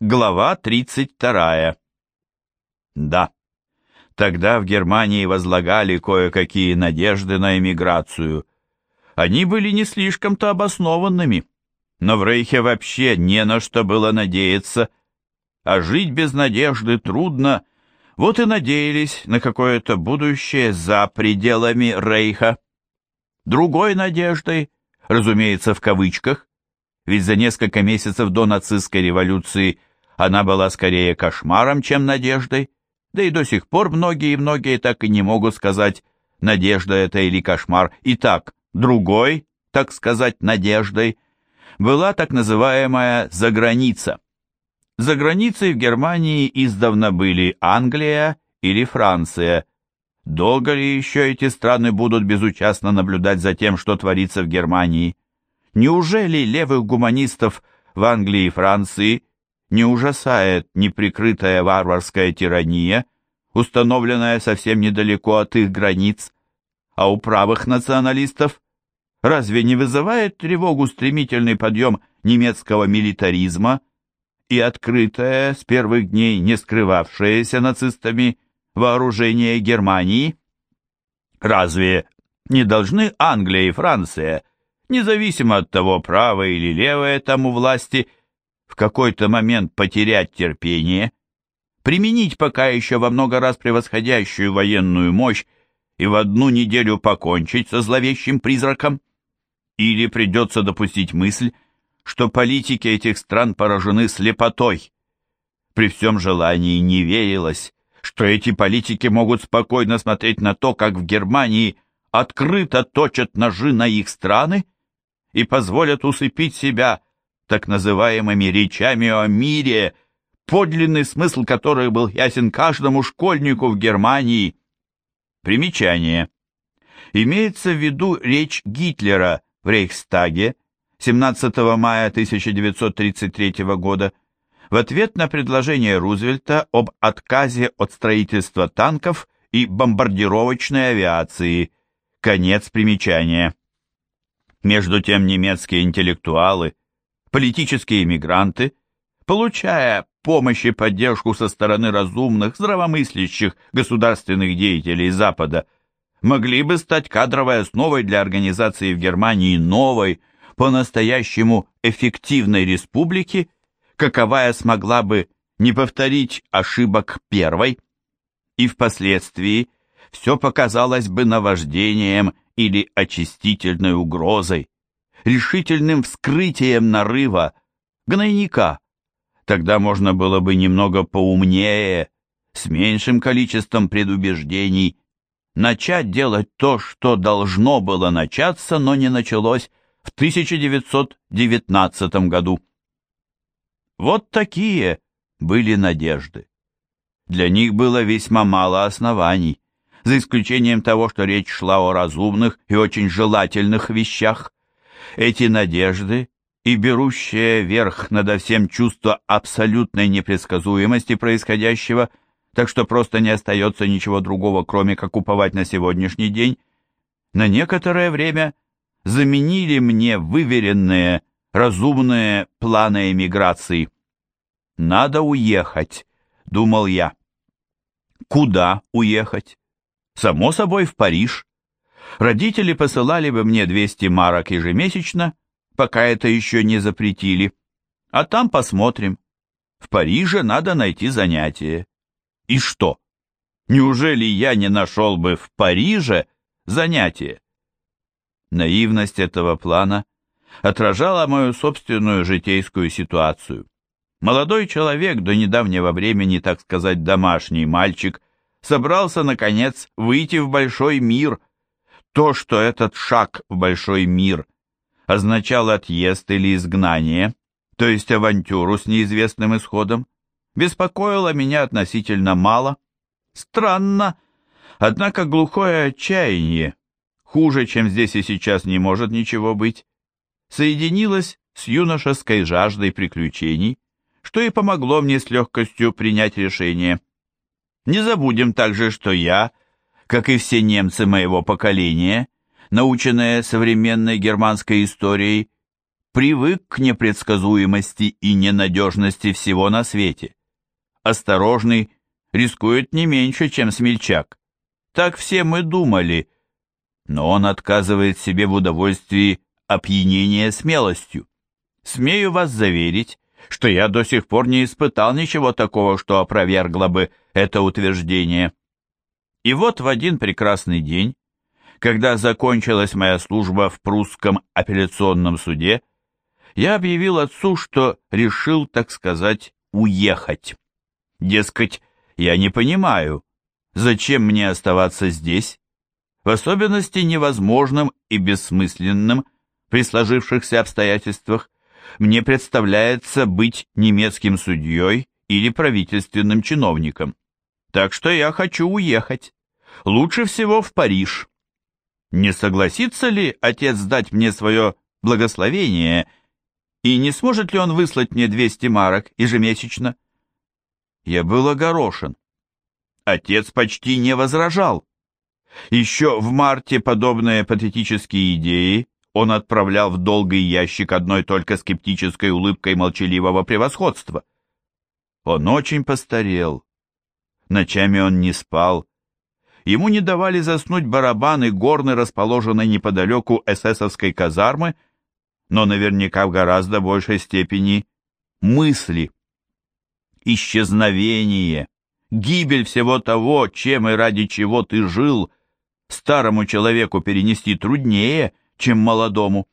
Глава 32. Да, тогда в Германии возлагали кое-какие надежды на эмиграцию. Они были не слишком-то обоснованными, но в Рейхе вообще не на что было надеяться, а жить без надежды трудно, вот и надеялись на какое-то будущее за пределами Рейха. Другой надеждой, разумеется, в кавычках, ведь за несколько месяцев до нацистской революции она была скорее кошмаром, чем надеждой, да и до сих пор многие и многие так и не могут сказать, надежда это или кошмар. Итак, другой, так сказать, надеждой была так называемая заграница. За границей в Германии издавна были Англия или Франция. Долго ли еще эти страны будут безучастно наблюдать за тем, что творится в Германии? Неужели левых гуманистов в Англии и Франции не ужасает неприкрытая варварская тирания, установленная совсем недалеко от их границ, а у правых националистов разве не вызывает тревогу стремительный подъем немецкого милитаризма и открытое с первых дней не скрывавшееся нацистами вооружение Германии? Разве не должны Англия и Франция независимо от того, правое или левое там у власти, в какой-то момент потерять терпение, применить пока еще во много раз превосходящую военную мощь и в одну неделю покончить со зловещим призраком? Или придется допустить мысль, что политики этих стран поражены слепотой? При всем желании не верилось, что эти политики могут спокойно смотреть на то, как в Германии открыто точат ножи на их страны, и позволят усыпить себя так называемыми речами о мире, подлинный смысл которых был ясен каждому школьнику в Германии. Примечание. Имеется в виду речь Гитлера в Рейхстаге 17 мая 1933 года в ответ на предложение Рузвельта об отказе от строительства танков и бомбардировочной авиации. Конец примечания. Между тем немецкие интеллектуалы, политические эмигранты, получая помощь и поддержку со стороны разумных, здравомыслящих государственных деятелей Запада, могли бы стать кадровой основой для организации в Германии новой, по-настоящему эффективной республики, каковая смогла бы не повторить ошибок первой, и впоследствии все показалось бы наваждением или очистительной угрозой, решительным вскрытием нарыва, гнойника. Тогда можно было бы немного поумнее, с меньшим количеством предубеждений, начать делать то, что должно было начаться, но не началось в 1919 году. Вот такие были надежды. Для них было весьма мало оснований за исключением того, что речь шла о разумных и очень желательных вещах. Эти надежды и берущее верх над всем чувство абсолютной непредсказуемости происходящего, так что просто не остается ничего другого, кроме как уповать на сегодняшний день, на некоторое время заменили мне выверенные, разумные планы эмиграции. «Надо уехать», — думал я. Куда уехать? Само собой, в Париж. Родители посылали бы мне 200 марок ежемесячно, пока это еще не запретили. А там посмотрим. В Париже надо найти занятие. И что? Неужели я не нашел бы в Париже занятие? Наивность этого плана отражала мою собственную житейскую ситуацию. Молодой человек, до недавнего времени, так сказать, домашний мальчик, собрался, наконец, выйти в большой мир. То, что этот шаг в большой мир означал отъезд или изгнание, то есть авантюру с неизвестным исходом, беспокоило меня относительно мало. Странно, однако глухое отчаяние, хуже, чем здесь и сейчас не может ничего быть, соединилось с юношеской жаждой приключений, что и помогло мне с легкостью принять решение. Не забудем также, что я, как и все немцы моего поколения, наученные современной германской историей, привык к непредсказуемости и ненадежности всего на свете. Осторожный рискует не меньше, чем смельчак. Так все мы думали, но он отказывает себе в удовольствии опьянения смелостью. Смею вас заверить, что я до сих пор не испытал ничего такого, что опровергло бы это утверждение. И вот в один прекрасный день, когда закончилась моя служба в прусском апелляционном суде, я объявил отцу, что решил, так сказать, уехать. Дескать, я не понимаю, зачем мне оставаться здесь, в особенности невозможным и бессмысленным при сложившихся обстоятельствах, мне представляется быть немецким судьей или правительственным чиновником. Так что я хочу уехать. Лучше всего в Париж. Не согласится ли отец дать мне свое благословение, и не сможет ли он выслать мне 200 марок ежемесячно? Я был огорошен. Отец почти не возражал. Еще в марте подобные патетические идеи он отправлял в долгий ящик одной только скептической улыбкой молчаливого превосходства. Он очень постарел. Ночами он не спал. Ему не давали заснуть барабаны горны, расположенной неподалеку эсэсовской казармы, но наверняка в гораздо большей степени мысли. Исчезновение, гибель всего того, чем и ради чего ты жил, старому человеку перенести труднее — чем молодому.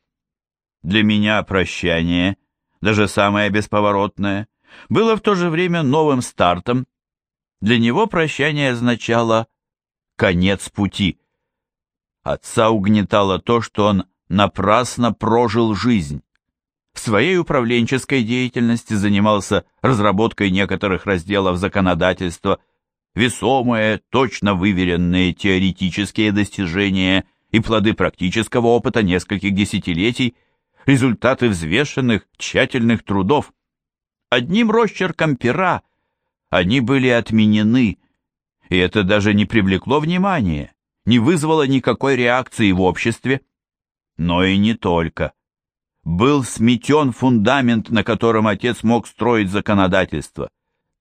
Для меня прощание, даже самое бесповоротное, было в то же время новым стартом. Для него прощание означало конец пути. Отца угнетало то, что он напрасно прожил жизнь. В своей управленческой деятельности занимался разработкой некоторых разделов законодательства, весомые, точно выверенные теоретические достижения – и плоды практического опыта нескольких десятилетий, результаты взвешенных, тщательных трудов. Одним росчерком пера они были отменены, и это даже не привлекло внимания, не вызвало никакой реакции в обществе. Но и не только. Был сметен фундамент, на котором отец мог строить законодательство.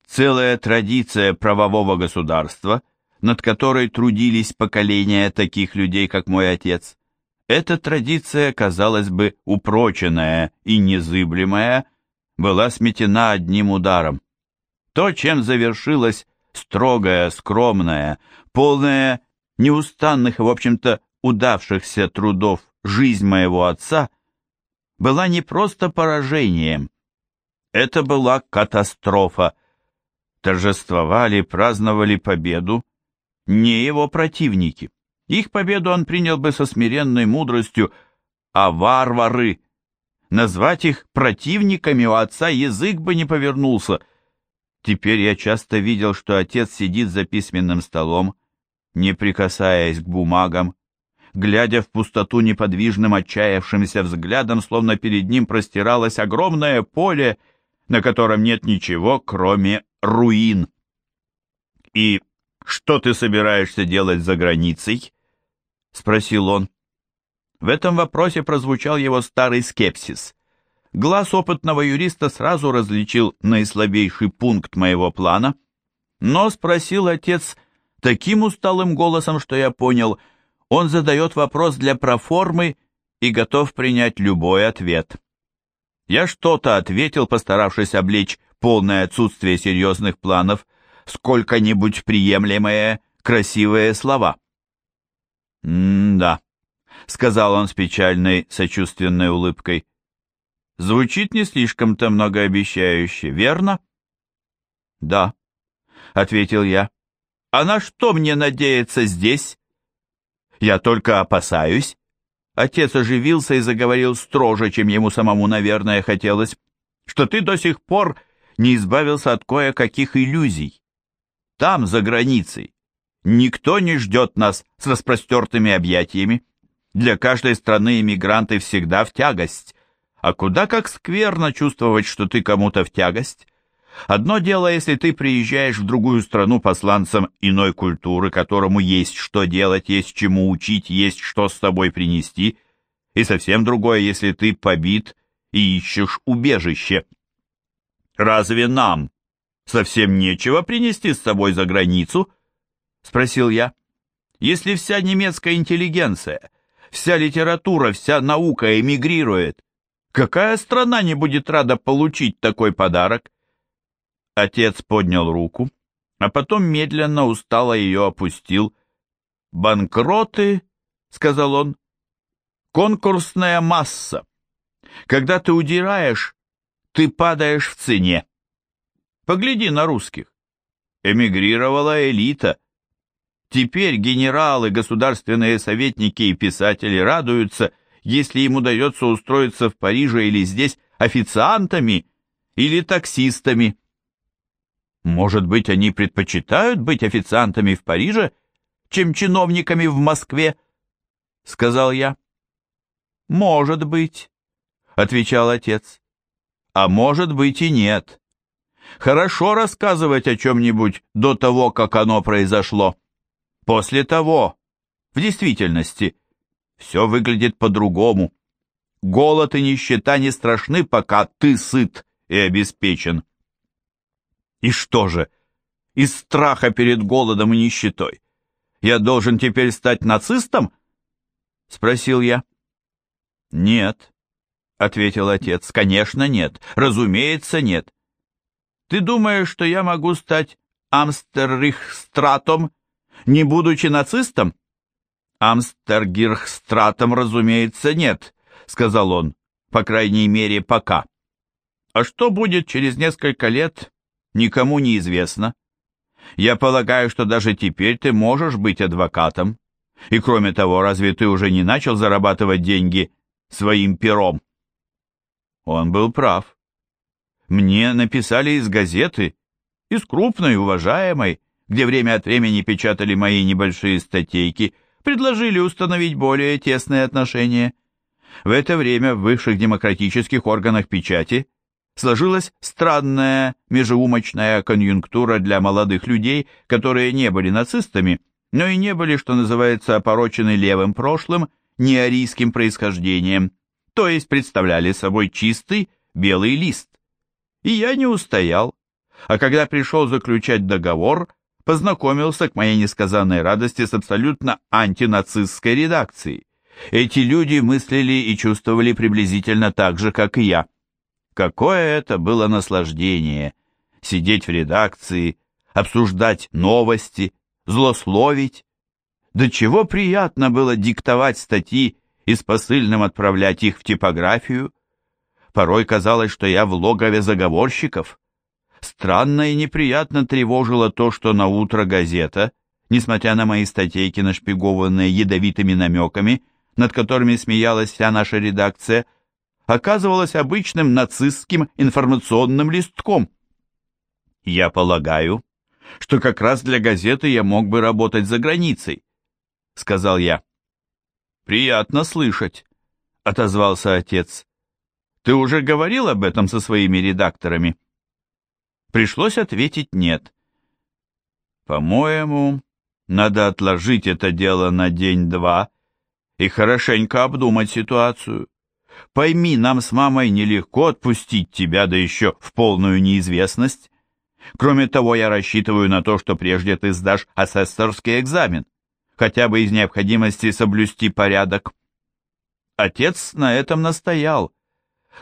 Целая традиция правового государства – над которой трудились поколения таких людей, как мой отец. Эта традиция, казалось бы, упроченная и незыблемая, была сметена одним ударом. То, чем завершилась строгая, скромная, полная неустанных и, в общем-то, удавшихся трудов жизнь моего отца, была не просто поражением. Это была катастрофа. Торжествовали, праздновали победу, не его противники. Их победу он принял бы со смиренной мудростью, а варвары... Назвать их противниками у отца язык бы не повернулся. Теперь я часто видел, что отец сидит за письменным столом, не прикасаясь к бумагам, глядя в пустоту неподвижным отчаявшимся взглядом, словно перед ним простиралось огромное поле, на котором нет ничего, кроме руин. И «Что ты собираешься делать за границей?» — спросил он. В этом вопросе прозвучал его старый скепсис. Глаз опытного юриста сразу различил наислабейший пункт моего плана, но спросил отец таким усталым голосом, что я понял, он задает вопрос для проформы и готов принять любой ответ. Я что-то ответил, постаравшись облечь полное отсутствие серьезных планов сколько-нибудь приемлемые, красивые слова. «М-да», — сказал он с печальной, сочувственной улыбкой. «Звучит не слишком-то многообещающе, верно?» «Да», — ответил я. «А на что мне надеяться здесь?» «Я только опасаюсь». Отец оживился и заговорил строже, чем ему самому, наверное, хотелось, что ты до сих пор не избавился от кое-каких иллюзий. Там, за границей, никто не ждет нас с распростертыми объятиями. Для каждой страны иммигранты всегда в тягость. А куда как скверно чувствовать, что ты кому-то в тягость. Одно дело, если ты приезжаешь в другую страну посланцем иной культуры, которому есть что делать, есть чему учить, есть что с собой принести, и совсем другое, если ты побит и ищешь убежище. Разве нам совсем нечего принести с собой за границу? Спросил я. Если вся немецкая интеллигенция, вся литература, вся наука эмигрирует, какая страна не будет рада получить такой подарок? Отец поднял руку, а потом медленно устало ее опустил. «Банкроты», — сказал он, — «конкурсная масса. Когда ты удираешь, ты падаешь в цене. Погляди на русских. Эмигрировала элита. Теперь генералы, государственные советники и писатели радуются, если им удается устроиться в Париже или здесь официантами или таксистами. Может быть, они предпочитают быть официантами в Париже, чем чиновниками в Москве? Сказал я. Может быть, отвечал отец. А может быть и нет. Хорошо рассказывать о чем-нибудь до того, как оно произошло. После того, в действительности, все выглядит по-другому. Голод и нищета не страшны, пока ты сыт и обеспечен. И что же, из страха перед голодом и нищетой я должен теперь стать нацистом? Спросил я. Нет, ответил отец, конечно нет, разумеется нет. Ты думаешь, что я могу стать Амстеррихстратом, не будучи нацистом? Амстергирхстратом, разумеется, нет, сказал он, по крайней мере, пока. А что будет через несколько лет, никому не известно. Я полагаю, что даже теперь ты можешь быть адвокатом. И кроме того, разве ты уже не начал зарабатывать деньги своим пером? Он был прав. Мне написали из газеты, из крупной, уважаемой, где время от времени печатали мои небольшие статейки, предложили установить более тесные отношения. В это время в высших демократических органах печати сложилась странная межеумочная конъюнктура для молодых людей, которые не были нацистами, но и не были, что называется, опорочены левым прошлым, неарийским происхождением, то есть представляли собой чистый белый лист. И я не устоял, а когда пришел заключать договор, познакомился к моей несказанной радости с абсолютно антинацистской редакцией. Эти люди мыслили и чувствовали приблизительно так же, как и я. Какое это было наслаждение — сидеть в редакции, обсуждать новости, злословить. До чего приятно было диктовать статьи и с посыльным отправлять их в типографию. Порой казалось, что я в логове заговорщиков. Странно и неприятно тревожило то, что на утро газета, несмотря на мои статейки, нашпигованные ядовитыми намеками, над которыми смеялась вся наша редакция, оказывалась обычным нацистским информационным листком. Я полагаю, что как раз для газеты я мог бы работать за границей, сказал я. Приятно слышать, отозвался отец. Ты уже говорил об этом со своими редакторами? Пришлось ответить нет. По-моему, надо отложить это дело на день-два и хорошенько обдумать ситуацию. Пойми, нам с мамой нелегко отпустить тебя, да еще в полную неизвестность. Кроме того, я рассчитываю на то, что прежде ты сдашь асессорский экзамен, хотя бы из необходимости соблюсти порядок. Отец на этом настоял.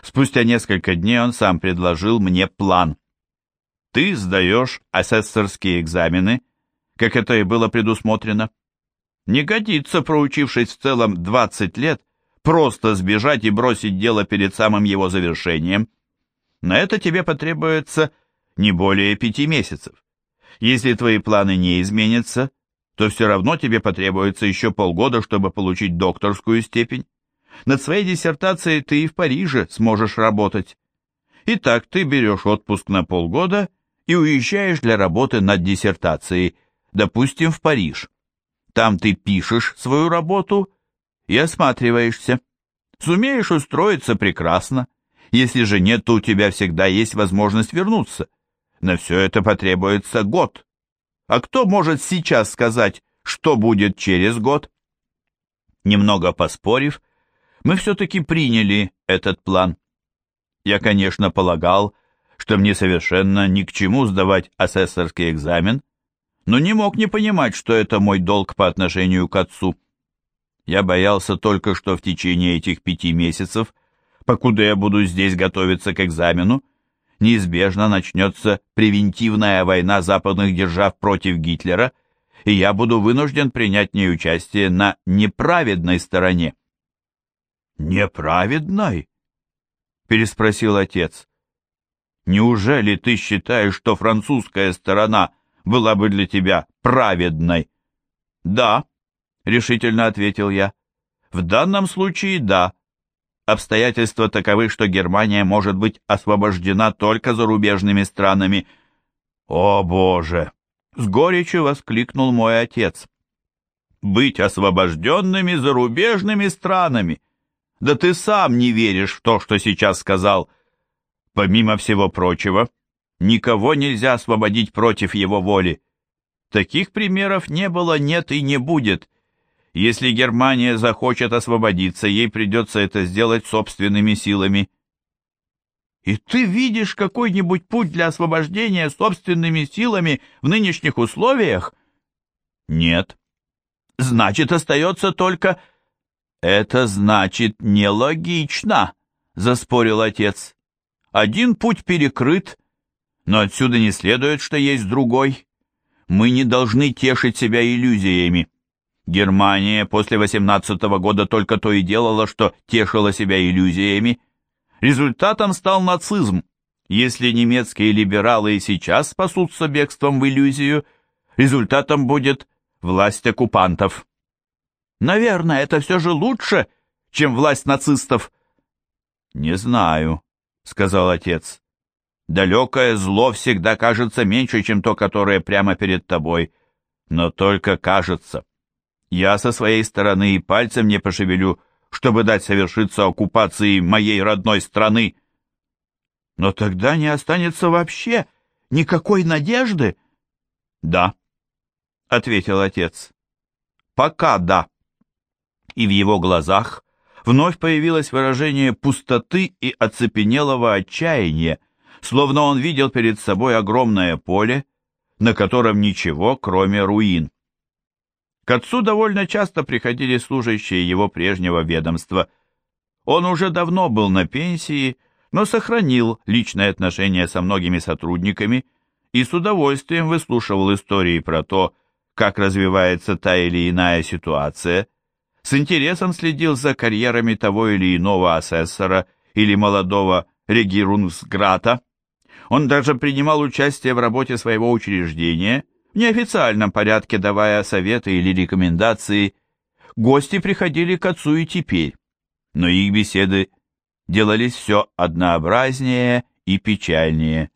Спустя несколько дней он сам предложил мне план. Ты сдаешь асессорские экзамены, как это и было предусмотрено. Не годится, проучившись в целом 20 лет, просто сбежать и бросить дело перед самым его завершением. На это тебе потребуется не более пяти месяцев. Если твои планы не изменятся, то все равно тебе потребуется еще полгода, чтобы получить докторскую степень. Над своей диссертацией ты и в Париже сможешь работать. Итак, ты берешь отпуск на полгода и уезжаешь для работы над диссертацией, допустим, в Париж. Там ты пишешь свою работу и осматриваешься. Сумеешь устроиться прекрасно. Если же нет, то у тебя всегда есть возможность вернуться. На все это потребуется год. А кто может сейчас сказать, что будет через год? Немного поспорив, мы все-таки приняли этот план. Я, конечно, полагал, что мне совершенно ни к чему сдавать асессорский экзамен, но не мог не понимать, что это мой долг по отношению к отцу. Я боялся только, что в течение этих пяти месяцев, покуда я буду здесь готовиться к экзамену, неизбежно начнется превентивная война западных держав против Гитлера, и я буду вынужден принять в ней участие на неправедной стороне. «Неправедной?» — переспросил отец. «Неужели ты считаешь, что французская сторона была бы для тебя праведной?» «Да», — решительно ответил я. «В данном случае да. Обстоятельства таковы, что Германия может быть освобождена только зарубежными странами». «О, Боже!» — с горечью воскликнул мой отец. «Быть освобожденными зарубежными странами! Да ты сам не веришь в то, что сейчас сказал!» Помимо всего прочего, никого нельзя освободить против его воли. Таких примеров не было, нет и не будет. Если Германия захочет освободиться, ей придется это сделать собственными силами. И ты видишь какой-нибудь путь для освобождения собственными силами в нынешних условиях? Нет. Значит, остается только... Это значит нелогично, заспорил отец. Один путь перекрыт, но отсюда не следует, что есть другой. Мы не должны тешить себя иллюзиями. Германия после 18 -го года только то и делала, что тешила себя иллюзиями. Результатом стал нацизм. Если немецкие либералы и сейчас спасутся бегством в иллюзию, результатом будет власть оккупантов. Наверное, это все же лучше, чем власть нацистов. Не знаю, сказал отец. Далекое зло всегда кажется меньше, чем то, которое прямо перед тобой, но только кажется. Я со своей стороны и пальцем не пошевелю, чтобы дать совершиться оккупации моей родной страны. Но тогда не останется вообще никакой надежды. Да, ответил отец. Пока да. И в его глазах вновь появилось выражение пустоты и оцепенелого отчаяния, словно он видел перед собой огромное поле, на котором ничего, кроме руин. К отцу довольно часто приходили служащие его прежнего ведомства. Он уже давно был на пенсии, но сохранил личные отношения со многими сотрудниками и с удовольствием выслушивал истории про то, как развивается та или иная ситуация, с интересом следил за карьерами того или иного асессора или молодого регирунгсграта. Он даже принимал участие в работе своего учреждения – в неофициальном порядке давая советы или рекомендации. Гости приходили к отцу и теперь, но их беседы делались все однообразнее и печальнее.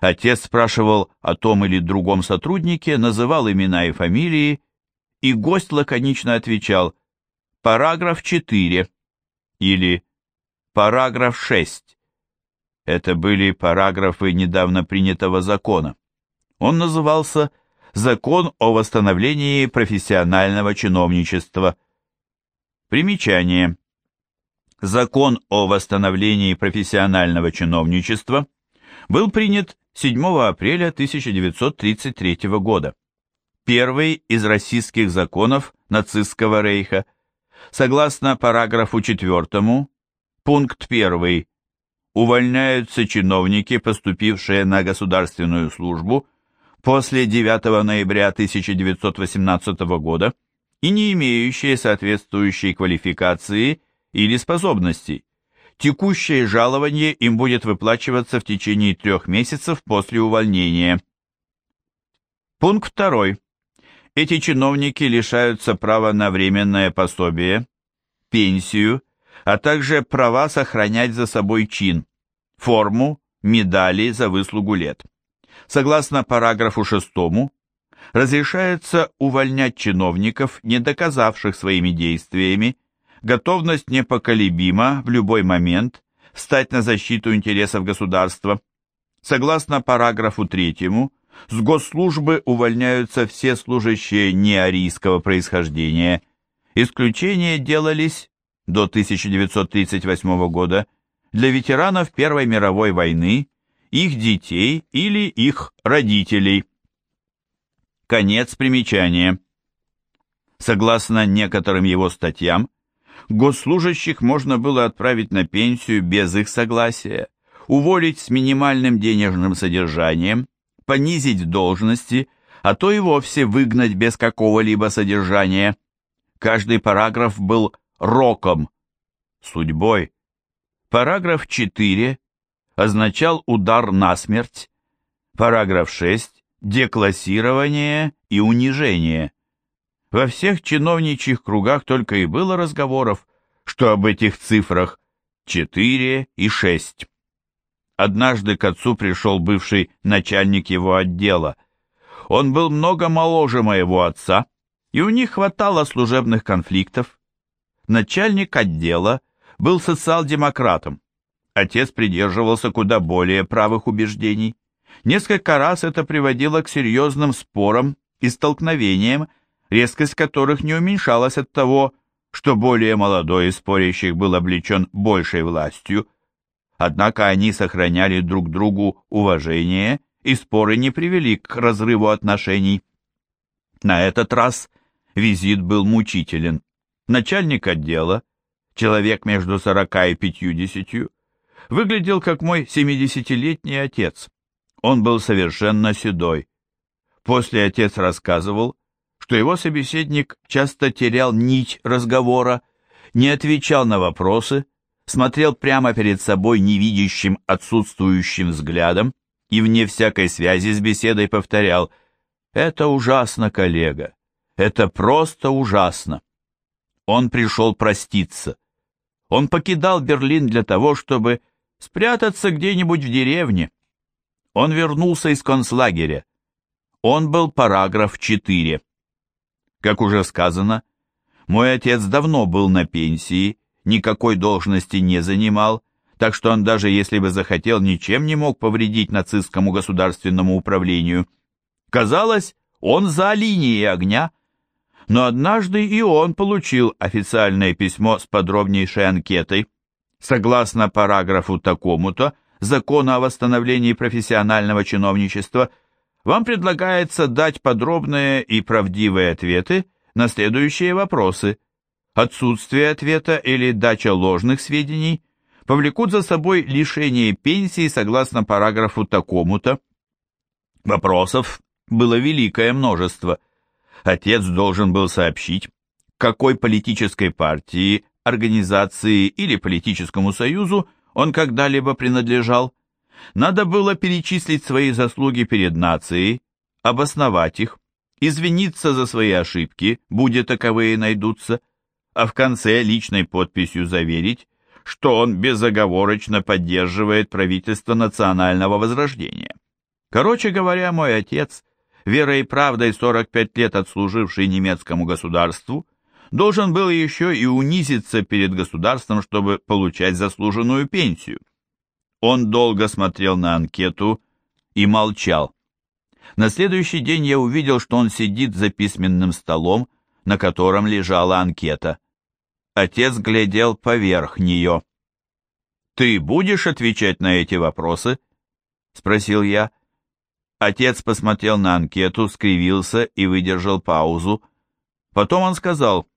Отец спрашивал о том или другом сотруднике, называл имена и фамилии, и гость лаконично отвечал «Параграф 4» или «Параграф 6». Это были параграфы недавно принятого закона. Он назывался «Параграф Закон о восстановлении профессионального чиновничества. Примечание. Закон о восстановлении профессионального чиновничества был принят 7 апреля 1933 года. Первый из российских законов нацистского рейха. Согласно параграфу 4, пункт 1, увольняются чиновники, поступившие на государственную службу после 9 ноября 1918 года и не имеющие соответствующей квалификации или способностей. Текущее жалование им будет выплачиваться в течение трех месяцев после увольнения. Пункт 2. Эти чиновники лишаются права на временное пособие, пенсию, а также права сохранять за собой чин, форму, медали за выслугу лет. Согласно параграфу 6, разрешается увольнять чиновников, не доказавших своими действиями, готовность непоколебима в любой момент встать на защиту интересов государства. Согласно параграфу 3, с госслужбы увольняются все служащие неарийского происхождения. Исключения делались до 1938 года для ветеранов Первой мировой войны, их детей или их родителей. Конец примечания. Согласно некоторым его статьям, госслужащих можно было отправить на пенсию без их согласия, уволить с минимальным денежным содержанием, понизить должности, а то и вовсе выгнать без какого-либо содержания. Каждый параграф был роком, судьбой. Параграф 4 означал удар насмерть, параграф 6 – деклассирование и унижение. Во всех чиновничьих кругах только и было разговоров, что об этих цифрах 4 и 6. Однажды к отцу пришел бывший начальник его отдела. Он был много моложе моего отца, и у них хватало служебных конфликтов. Начальник отдела был социал-демократом. Отец придерживался куда более правых убеждений. Несколько раз это приводило к серьезным спорам и столкновениям, резкость которых не уменьшалась от того, что более молодой из спорящих был облечен большей властью, Однако они сохраняли друг другу уважение, и споры не привели к разрыву отношений. На этот раз визит был мучителен. Начальник отдела, человек между сорока и пятьюдесятью, выглядел как мой семидесятилетний отец. Он был совершенно седой. После отец рассказывал, что его собеседник часто терял нить разговора, не отвечал на вопросы, смотрел прямо перед собой невидящим, отсутствующим взглядом и вне всякой связи с беседой повторял «Это ужасно, коллега, это просто ужасно». Он пришел проститься. Он покидал Берлин для того, чтобы спрятаться где-нибудь в деревне. Он вернулся из концлагеря. Он был параграф 4. Как уже сказано, мой отец давно был на пенсии никакой должности не занимал, так что он даже если бы захотел, ничем не мог повредить нацистскому государственному управлению. Казалось, он за линией огня. Но однажды и он получил официальное письмо с подробнейшей анкетой. Согласно параграфу такому-то Закона о восстановлении профессионального чиновничества, вам предлагается дать подробные и правдивые ответы на следующие вопросы – Отсутствие ответа или дача ложных сведений повлекут за собой лишение пенсии согласно параграфу такому-то. Вопросов было великое множество. Отец должен был сообщить, какой политической партии, организации или политическому союзу он когда-либо принадлежал. Надо было перечислить свои заслуги перед нацией, обосновать их, извиниться за свои ошибки, будь таковые найдутся, а в конце личной подписью заверить, что он безоговорочно поддерживает правительство национального возрождения. Короче говоря, мой отец, верой и правдой 45 лет отслуживший немецкому государству, должен был еще и унизиться перед государством, чтобы получать заслуженную пенсию. Он долго смотрел на анкету и молчал. На следующий день я увидел, что он сидит за письменным столом, на котором лежала анкета. Отец глядел поверх нее. «Ты будешь отвечать на эти вопросы?» — спросил я. Отец посмотрел на анкету, скривился и выдержал паузу. Потом он сказал,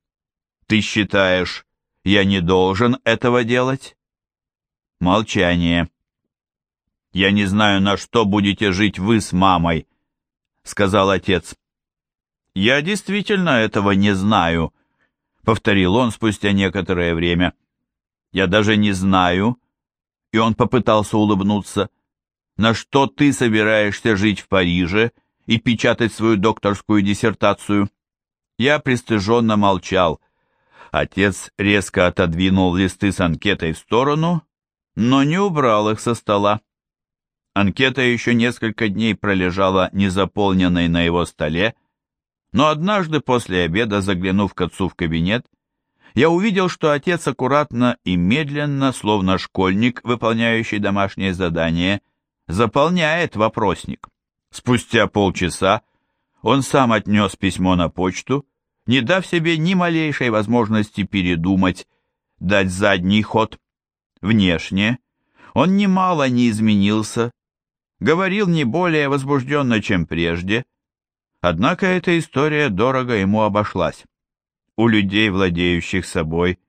«Ты считаешь, я не должен этого делать?» Молчание. «Я не знаю, на что будете жить вы с мамой», — сказал отец. «Я действительно этого не знаю», повторил он спустя некоторое время. Я даже не знаю, и он попытался улыбнуться, на что ты собираешься жить в Париже и печатать свою докторскую диссертацию. Я пристыженно молчал. Отец резко отодвинул листы с анкетой в сторону, но не убрал их со стола. Анкета еще несколько дней пролежала незаполненной на его столе, но однажды после обеда, заглянув к отцу в кабинет, я увидел, что отец аккуратно и медленно, словно школьник, выполняющий домашнее задание, заполняет вопросник. Спустя полчаса он сам отнес письмо на почту, не дав себе ни малейшей возможности передумать, дать задний ход. Внешне Он немало не изменился, говорил не более возбужденно, чем прежде, однако эта история дорого ему обошлась. У людей, владеющих собой,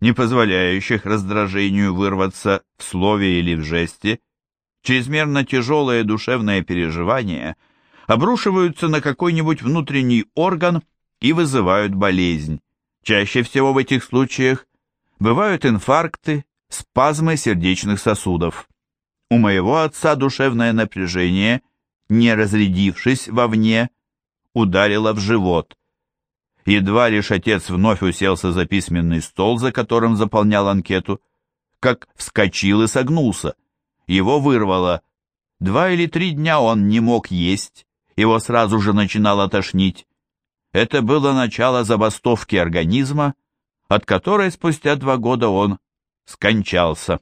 не позволяющих раздражению вырваться в слове или в жесте, чрезмерно тяжелые душевные переживания обрушиваются на какой-нибудь внутренний орган и вызывают болезнь. Чаще всего в этих случаях бывают инфаркты, спазмы сердечных сосудов. У моего отца душевное напряжение, не разрядившись вовне, ударило в живот. Едва лишь отец вновь уселся за письменный стол, за которым заполнял анкету, как вскочил и согнулся. Его вырвало. Два или три дня он не мог есть, его сразу же начинало тошнить. Это было начало забастовки организма, от которой спустя два года он скончался.